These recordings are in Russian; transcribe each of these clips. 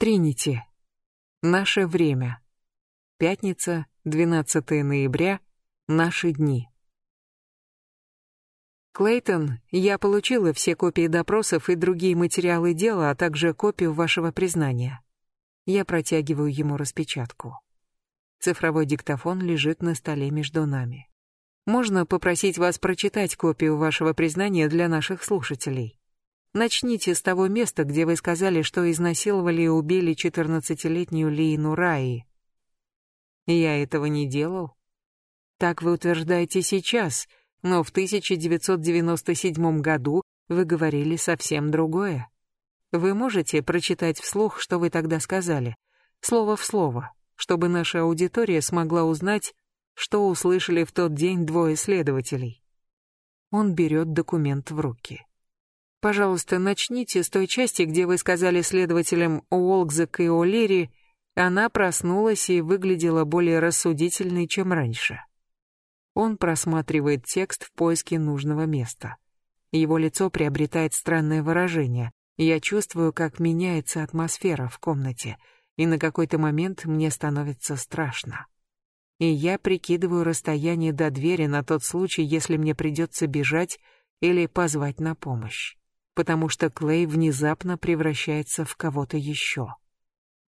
Тринити. Наше время. Пятница, 12 ноября. Наши дни. Клейтон, я получила все копии допросов и другие материалы дела, а также копию вашего признания. Я протягиваю ему распечатку. Цифровой диктофон лежит на столе между нами. Можно попросить вас прочитать копию вашего признания для наших слушателей? Начните с того места, где вы сказали, что изнасиловали и убили 14-летнюю Лиину Раи. Я этого не делал. Так вы утверждаете сейчас, но в 1997 году вы говорили совсем другое. Вы можете прочитать вслух, что вы тогда сказали, слово в слово, чтобы наша аудитория смогла узнать, что услышали в тот день двое следователей. Он берет документ в руки. Пожалуйста, начните с той части, где вы сказали следователям Уолкзек и О'Лири, она проснулась и выглядела более рассудительной, чем раньше. Он просматривает текст в поиске нужного места. Его лицо приобретает странное выражение. Я чувствую, как меняется атмосфера в комнате, и на какой-то момент мне становится страшно. И я прикидываю расстояние до двери на тот случай, если мне придется бежать или позвать на помощь потому что Клей внезапно превращается в кого-то еще.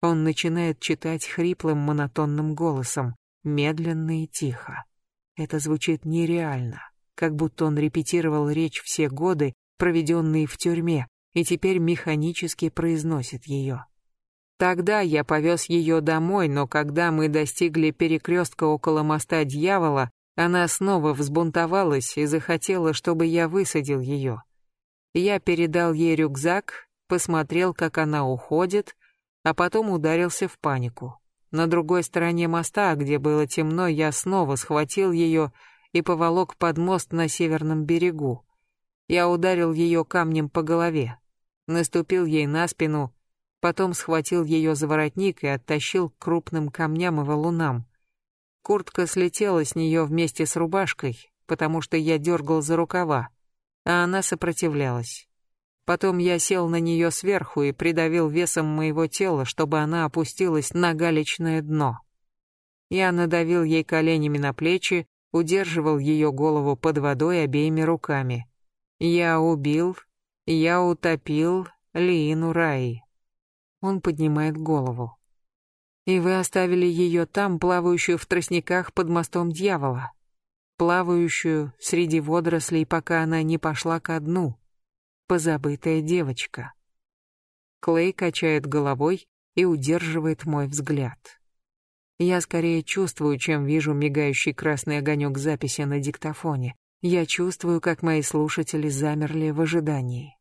Он начинает читать хриплым монотонным голосом, медленно и тихо. Это звучит нереально, как будто он репетировал речь все годы, проведенные в тюрьме, и теперь механически произносит ее. Тогда я повез ее домой, но когда мы достигли перекрестка около моста дьявола, она снова взбунтовалась и захотела, чтобы я высадил ее. Я передал ей рюкзак, посмотрел, как она уходит, а потом ударился в панику. На другой стороне моста, где было темно, я снова схватил ее и поволок под мост на северном берегу. Я ударил ее камнем по голове, наступил ей на спину, потом схватил ее за воротник и оттащил к крупным камням и валунам. Куртка слетела с нее вместе с рубашкой, потому что я дергал за рукава а она сопротивлялась. Потом я сел на нее сверху и придавил весом моего тела, чтобы она опустилась на галечное дно. Я надавил ей коленями на плечи, удерживал ее голову под водой обеими руками. Я убил, я утопил Лиину Раи. Он поднимает голову. И вы оставили ее там, плавающую в тростниках под мостом дьявола плавающую среди водорослей, пока она не пошла ко дну. Позабытая девочка. Клей качает головой и удерживает мой взгляд. Я скорее чувствую, чем вижу мигающий красный огонек записи на диктофоне. Я чувствую, как мои слушатели замерли в ожидании.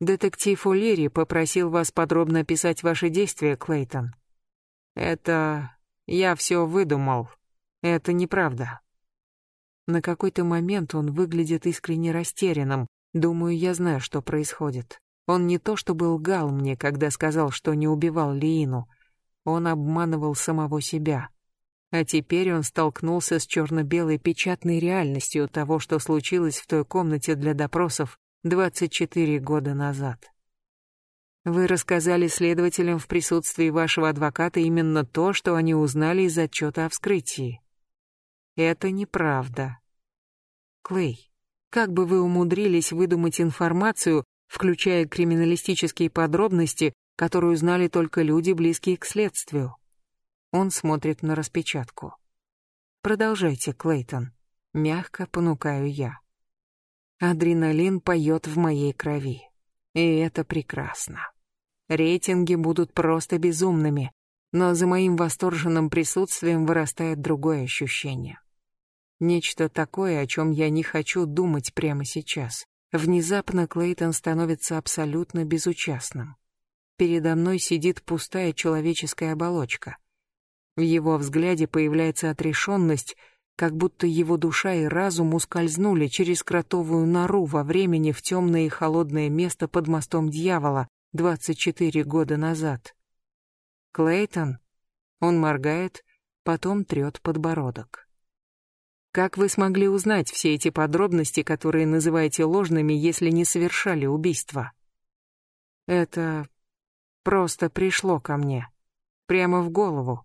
Детектив Улири попросил вас подробно описать ваши действия, Клейтон. Это... я все выдумал. Это неправда. На какой-то момент он выглядит искренне растерянным. Думаю, я знаю, что происходит. Он не то чтобы лгал мне, когда сказал, что не убивал Лиину. Он обманывал самого себя. А теперь он столкнулся с черно-белой печатной реальностью того, что случилось в той комнате для допросов 24 года назад. Вы рассказали следователям в присутствии вашего адвоката именно то, что они узнали из отчета о вскрытии. Это неправда. Клей, как бы вы умудрились выдумать информацию, включая криминалистические подробности, которую знали только люди, близкие к следствию? Он смотрит на распечатку. Продолжайте, Клейтон. Мягко понукаю я. Адреналин поет в моей крови. И это прекрасно. Рейтинги будут просто безумными, но за моим восторженным присутствием вырастает другое ощущение. Нечто такое, о чем я не хочу думать прямо сейчас. Внезапно Клейтон становится абсолютно безучастным. Передо мной сидит пустая человеческая оболочка. В его взгляде появляется отрешенность, как будто его душа и разум ускользнули через кротовую нору во времени в темное и холодное место под мостом дьявола 24 года назад. Клейтон? Он моргает, потом трет подбородок. Как вы смогли узнать все эти подробности, которые называете ложными, если не совершали убийства? Это Просто пришло ко мне. Прямо в голову.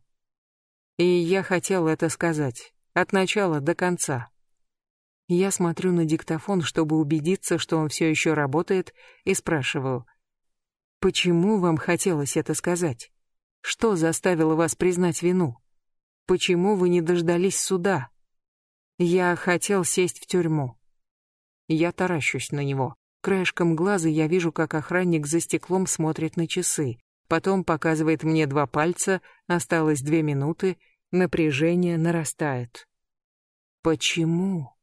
И я хотел это сказать. От начала до конца. Я смотрю на диктофон, чтобы убедиться, что он все еще работает, и спрашиваю. Почему вам хотелось это сказать? Что заставило вас признать вину? Почему вы не дождались суда? Я хотел сесть в тюрьму. Я таращусь на него. Краешком глаза я вижу, как охранник за стеклом смотрит на часы. Потом показывает мне два пальца, осталось две минуты, напряжение нарастает. Почему?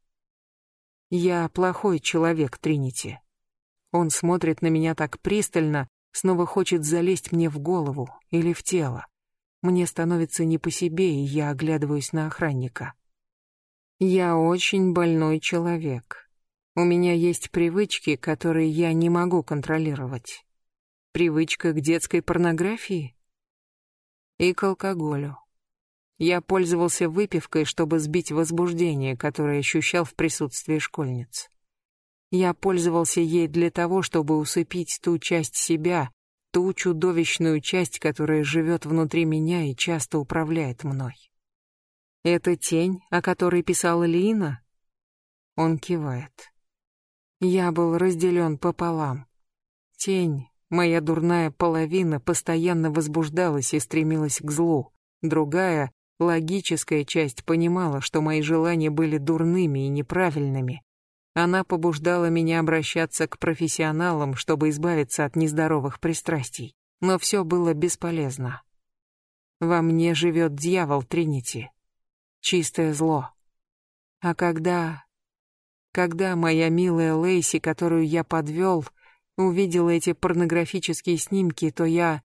Я плохой человек, Тринити. Он смотрит на меня так пристально, снова хочет залезть мне в голову или в тело. Мне становится не по себе, и я оглядываюсь на охранника. Я очень больной человек. У меня есть привычки, которые я не могу контролировать. Привычка к детской порнографии и к алкоголю. Я пользовался выпивкой, чтобы сбить возбуждение, которое ощущал в присутствии школьниц. Я пользовался ей для того, чтобы усыпить ту часть себя, ту чудовищную часть, которая живет внутри меня и часто управляет мной. Это тень, о которой писала Лина? Он кивает. Я был разделен пополам. Тень, моя дурная половина, постоянно возбуждалась и стремилась к злу. Другая, логическая часть понимала, что мои желания были дурными и неправильными. Она побуждала меня обращаться к профессионалам, чтобы избавиться от нездоровых пристрастий. Но все было бесполезно. Во мне живет дьявол Тринити. Чистое зло. А когда когда моя милая Лейси, которую я подвел, увидела эти порнографические снимки, то я...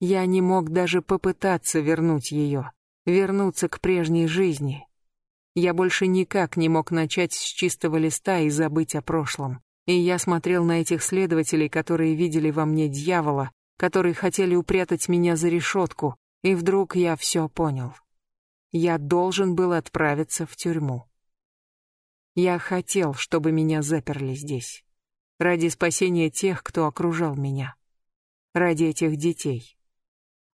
Я не мог даже попытаться вернуть ее, вернуться к прежней жизни. Я больше никак не мог начать с чистого листа и забыть о прошлом. И я смотрел на этих следователей, которые видели во мне дьявола, которые хотели упрятать меня за решетку, и вдруг я все понял. Я должен был отправиться в тюрьму. Я хотел, чтобы меня заперли здесь. Ради спасения тех, кто окружал меня. Ради этих детей.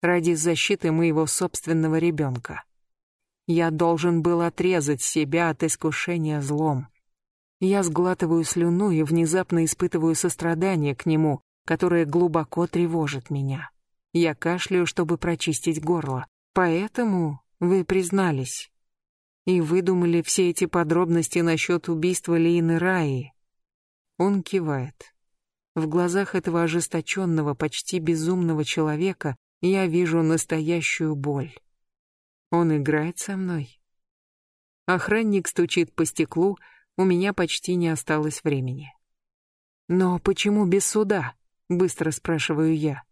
Ради защиты моего собственного ребенка. Я должен был отрезать себя от искушения злом. Я сглатываю слюну и внезапно испытываю сострадание к нему, которое глубоко тревожит меня. Я кашляю, чтобы прочистить горло. Поэтому вы признались. И выдумали все эти подробности насчет убийства Лины Раи. Он кивает. В глазах этого ожесточенного, почти безумного человека я вижу настоящую боль. Он играет со мной. Охранник стучит по стеклу, у меня почти не осталось времени. Но почему без суда? Быстро спрашиваю я.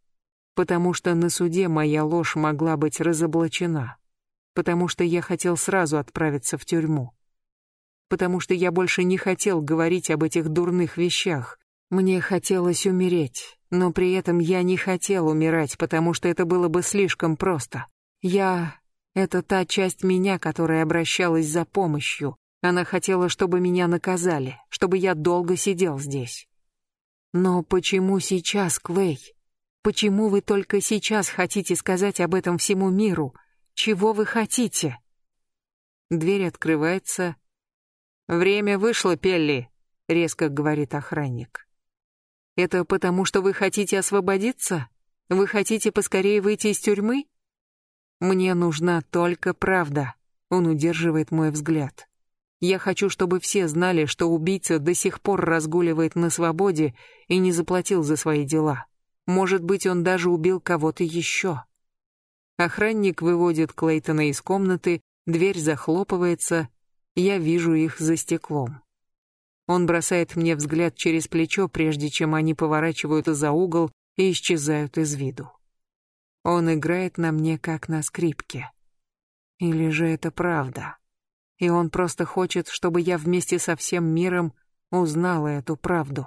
Потому что на суде моя ложь могла быть разоблачена потому что я хотел сразу отправиться в тюрьму. Потому что я больше не хотел говорить об этих дурных вещах. Мне хотелось умереть, но при этом я не хотел умирать, потому что это было бы слишком просто. Я... Это та часть меня, которая обращалась за помощью. Она хотела, чтобы меня наказали, чтобы я долго сидел здесь. Но почему сейчас, Клей? Почему вы только сейчас хотите сказать об этом всему миру? Чего вы хотите? Дверь открывается. Время вышло, Пелли, резко говорит охранник. Это потому, что вы хотите освободиться? Вы хотите поскорее выйти из тюрьмы? Мне нужна только правда. Он удерживает мой взгляд. Я хочу, чтобы все знали, что убийца до сих пор разгуливает на свободе и не заплатил за свои дела. Может быть, он даже убил кого-то еще. Охранник выводит Клейтона из комнаты, дверь захлопывается, я вижу их за стеклом. Он бросает мне взгляд через плечо, прежде чем они поворачивают за угол и исчезают из виду. Он играет на мне как на скрипке. Или же это правда? И он просто хочет, чтобы я вместе со всем миром узнала эту правду.